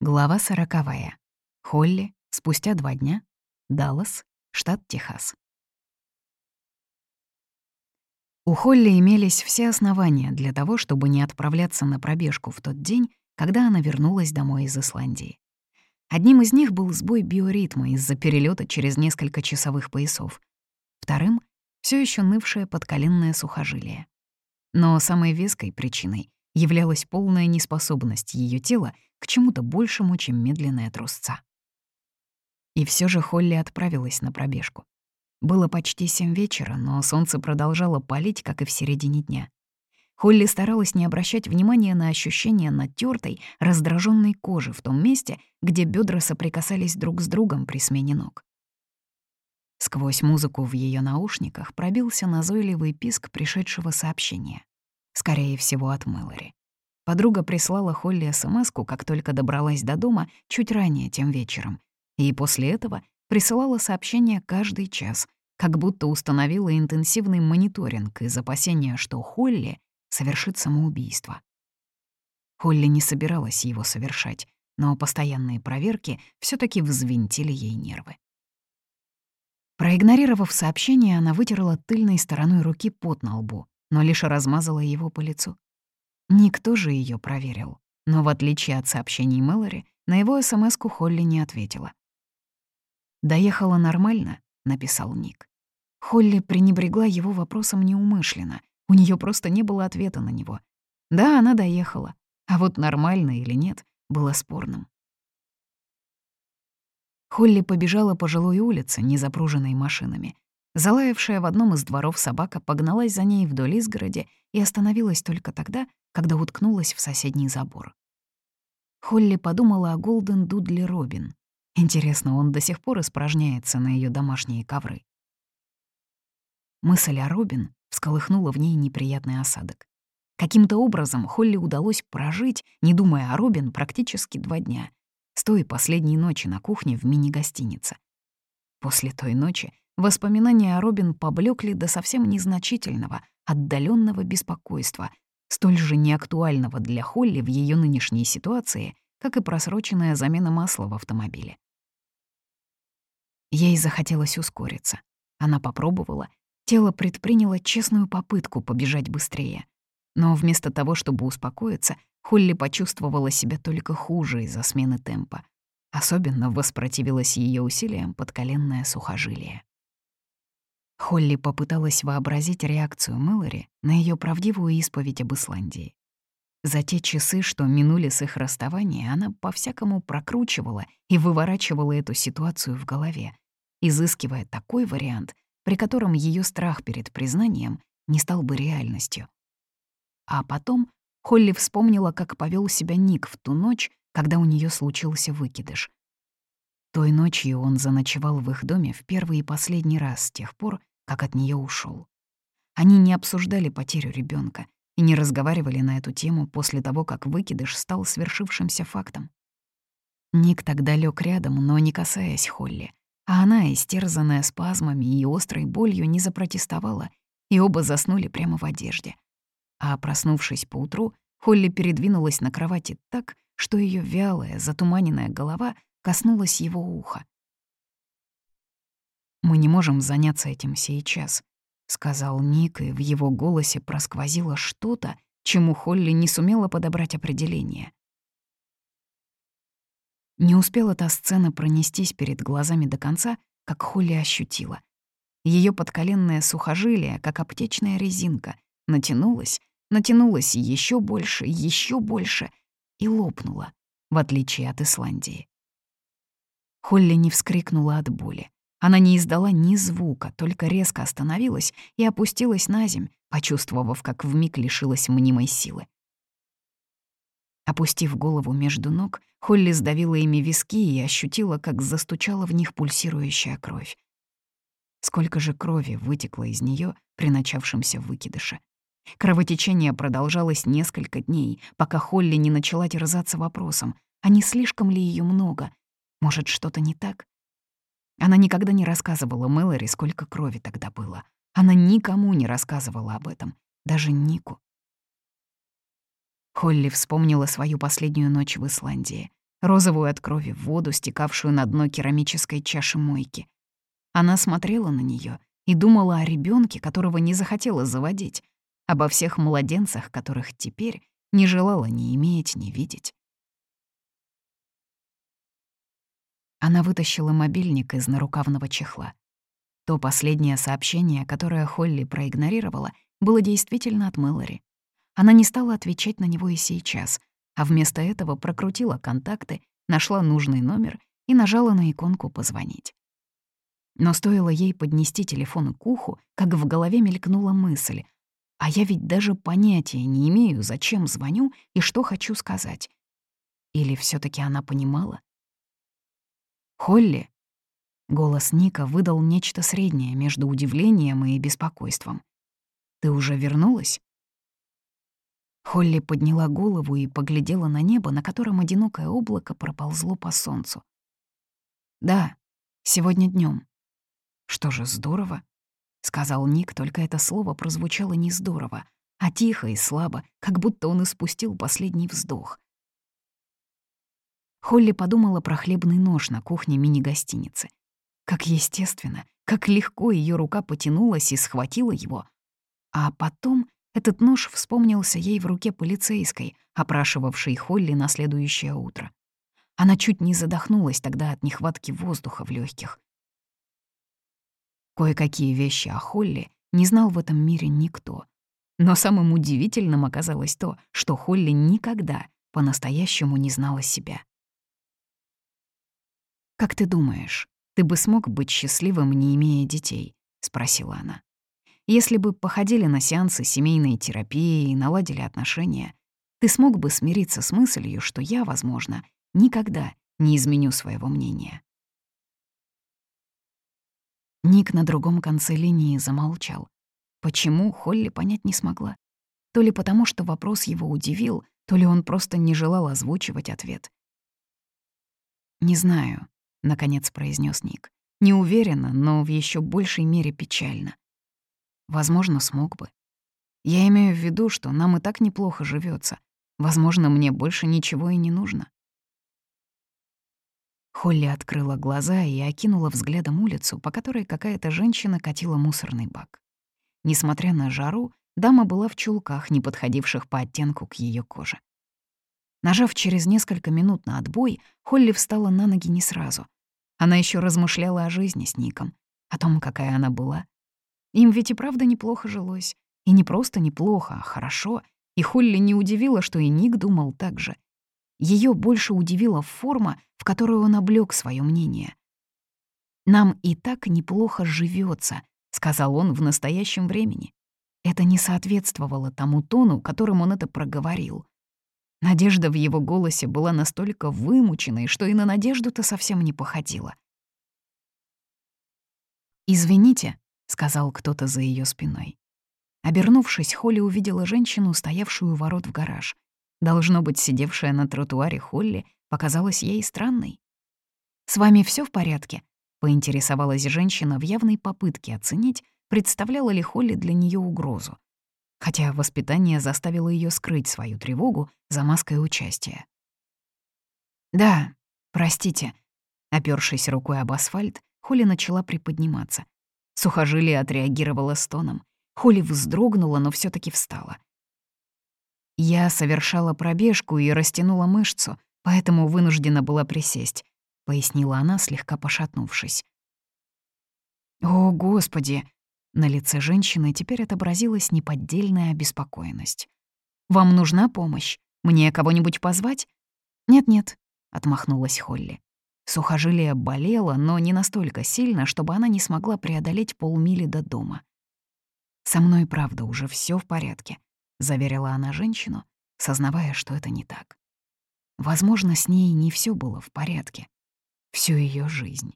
Глава сороковая. Холли, спустя два дня. Даллас, штат Техас. У Холли имелись все основания для того, чтобы не отправляться на пробежку в тот день, когда она вернулась домой из Исландии. Одним из них был сбой биоритма из-за перелета через несколько часовых поясов. Вторым — все еще нывшее подколенное сухожилие. Но самой веской причиной являлась полная неспособность ее тела к чему-то большему, чем медленная трусца. И все же Холли отправилась на пробежку. Было почти семь вечера, но солнце продолжало палить, как и в середине дня. Холли старалась не обращать внимания на ощущение натертой, раздраженной кожи в том месте, где бедра соприкасались друг с другом при смене ног. Сквозь музыку в ее наушниках пробился назойливый писк пришедшего сообщения. Скорее всего, от Мэлори. Подруга прислала Холли смс как только добралась до дома, чуть ранее тем вечером. И после этого присылала сообщения каждый час, как будто установила интенсивный мониторинг из опасения, что Холли совершит самоубийство. Холли не собиралась его совершать, но постоянные проверки все таки взвинтили ей нервы. Проигнорировав сообщение, она вытерла тыльной стороной руки пот на лбу но лишь размазала его по лицу. Никто же ее проверил, но в отличие от сообщений Мэлори, на его СМС-ку Холли не ответила. «Доехала нормально?» — написал Ник. Холли пренебрегла его вопросом неумышленно, у нее просто не было ответа на него. Да, она доехала, а вот нормально или нет, было спорным. Холли побежала по жилой улице, не запруженной машинами, Залаявшая в одном из дворов собака погналась за ней вдоль изгороди и остановилась только тогда, когда уткнулась в соседний забор. Холли подумала о Голден Дудли Робин. Интересно, он до сих пор испражняется на ее домашние ковры. Мысль о Робин всколыхнула в ней неприятный осадок. Каким-то образом Холли удалось прожить, не думая о Робин, практически два дня, с той последней ночи на кухне в мини-гостинице. После той ночи Воспоминания о Робин поблекли до совсем незначительного, отдаленного беспокойства, столь же неактуального для Холли в ее нынешней ситуации, как и просроченная замена масла в автомобиле. Ей захотелось ускориться. Она попробовала, тело предприняло честную попытку побежать быстрее. Но вместо того, чтобы успокоиться, Холли почувствовала себя только хуже из-за смены темпа. Особенно воспротивилась ее усилиям подколенное сухожилие. Холли попыталась вообразить реакцию Мэлори на ее правдивую исповедь об Исландии. За те часы, что минули с их расставания, она по-всякому прокручивала и выворачивала эту ситуацию в голове, изыскивая такой вариант, при котором ее страх перед признанием не стал бы реальностью. А потом Холли вспомнила, как повел себя Ник в ту ночь, когда у нее случился выкидыш. Той ночью он заночевал в их доме в первый и последний раз с тех пор, как от нее ушел. Они не обсуждали потерю ребенка и не разговаривали на эту тему после того, как выкидыш стал свершившимся фактом. Ник тогда лег рядом, но не касаясь Холли, а она, истерзанная спазмами и острой болью, не запротестовала, и оба заснули прямо в одежде. А проснувшись поутру, Холли передвинулась на кровати так, что ее вялая, затуманенная голова коснулась его уха. Мы не можем заняться этим сейчас», — сказал Ник, и в его голосе просквозило что-то, чему Холли не сумела подобрать определение. Не успела та сцена пронестись перед глазами до конца, как Холли ощутила. Ее подколенное сухожилие, как аптечная резинка, натянулось, натянулось еще больше, еще больше и лопнуло, в отличие от Исландии. Холли не вскрикнула от боли. Она не издала ни звука, только резко остановилась и опустилась на земь, почувствовав, как вмиг лишилась мнимой силы. Опустив голову между ног, Холли сдавила ими виски и ощутила, как застучала в них пульсирующая кровь. Сколько же крови вытекло из нее при начавшемся выкидыше. Кровотечение продолжалось несколько дней, пока Холли не начала терзаться вопросом, а не слишком ли ее много? Может, что-то не так? Она никогда не рассказывала Мэлори, сколько крови тогда было. Она никому не рассказывала об этом, даже Нику. Холли вспомнила свою последнюю ночь в Исландии. розовую от крови воду, стекавшую на дно керамической чаши мойки. Она смотрела на нее и думала о ребенке, которого не захотела заводить, обо всех младенцах, которых теперь не желала ни иметь, ни видеть. Она вытащила мобильник из нарукавного чехла. То последнее сообщение, которое Холли проигнорировала, было действительно от Мэлори. Она не стала отвечать на него и сейчас, а вместо этого прокрутила контакты, нашла нужный номер и нажала на иконку «Позвонить». Но стоило ей поднести телефон к уху, как в голове мелькнула мысль. А я ведь даже понятия не имею, зачем звоню и что хочу сказать. Или все таки она понимала? «Холли!» Голос Ника выдал нечто среднее между удивлением и беспокойством. «Ты уже вернулась?» Холли подняла голову и поглядела на небо, на котором одинокое облако проползло по солнцу. «Да, сегодня днем. «Что же, здорово?» — сказал Ник, только это слово прозвучало не здорово, а тихо и слабо, как будто он испустил последний вздох. Холли подумала про хлебный нож на кухне мини-гостиницы. Как естественно, как легко ее рука потянулась и схватила его. А потом этот нож вспомнился ей в руке полицейской, опрашивавшей Холли на следующее утро. Она чуть не задохнулась тогда от нехватки воздуха в легких. Кое-какие вещи о Холли не знал в этом мире никто. Но самым удивительным оказалось то, что Холли никогда по-настоящему не знала себя. «Как ты думаешь, ты бы смог быть счастливым, не имея детей?» — спросила она. «Если бы походили на сеансы семейной терапии и наладили отношения, ты смог бы смириться с мыслью, что я, возможно, никогда не изменю своего мнения?» Ник на другом конце линии замолчал. Почему, Холли понять не смогла. То ли потому, что вопрос его удивил, то ли он просто не желал озвучивать ответ. «Не знаю», — наконец произнес Ник. «Не уверена, но в еще большей мере печально. Возможно, смог бы. Я имею в виду, что нам и так неплохо живется. Возможно, мне больше ничего и не нужно. Холли открыла глаза и окинула взглядом улицу, по которой какая-то женщина катила мусорный бак. Несмотря на жару, дама была в чулках, не подходивших по оттенку к ее коже. Нажав через несколько минут на отбой, Холли встала на ноги не сразу. Она еще размышляла о жизни с Ником, о том, какая она была. Им ведь и правда неплохо жилось. И не просто неплохо, а хорошо. И Холли не удивила, что и Ник думал так же — ее больше удивила форма, в которую он облёк свое мнение. «Нам и так неплохо живется, сказал он в настоящем времени. Это не соответствовало тому тону, которым он это проговорил. Надежда в его голосе была настолько вымученной, что и на надежду-то совсем не походила. «Извините», — сказал кто-то за ее спиной. Обернувшись, Холли увидела женщину, стоявшую у ворот в гараж — Должно быть, сидевшая на тротуаре Холли показалась ей странной. «С вами все в порядке?» — поинтересовалась женщина в явной попытке оценить, представляла ли Холли для нее угрозу. Хотя воспитание заставило ее скрыть свою тревогу за маской участия. «Да, простите», — опёршись рукой об асфальт, Холли начала приподниматься. Сухожилие отреагировало стоном. Холли вздрогнула, но все таки встала. Я совершала пробежку и растянула мышцу, поэтому вынуждена была присесть, пояснила она, слегка пошатнувшись. О, господи! На лице женщины теперь отобразилась неподдельная обеспокоенность. Вам нужна помощь? Мне кого-нибудь позвать? Нет-нет, отмахнулась Холли. Сухожилие болело, но не настолько сильно, чтобы она не смогла преодолеть полмили до дома. Со мной, правда, уже все в порядке. — заверила она женщину, сознавая, что это не так. Возможно, с ней не все было в порядке. Всю ее жизнь.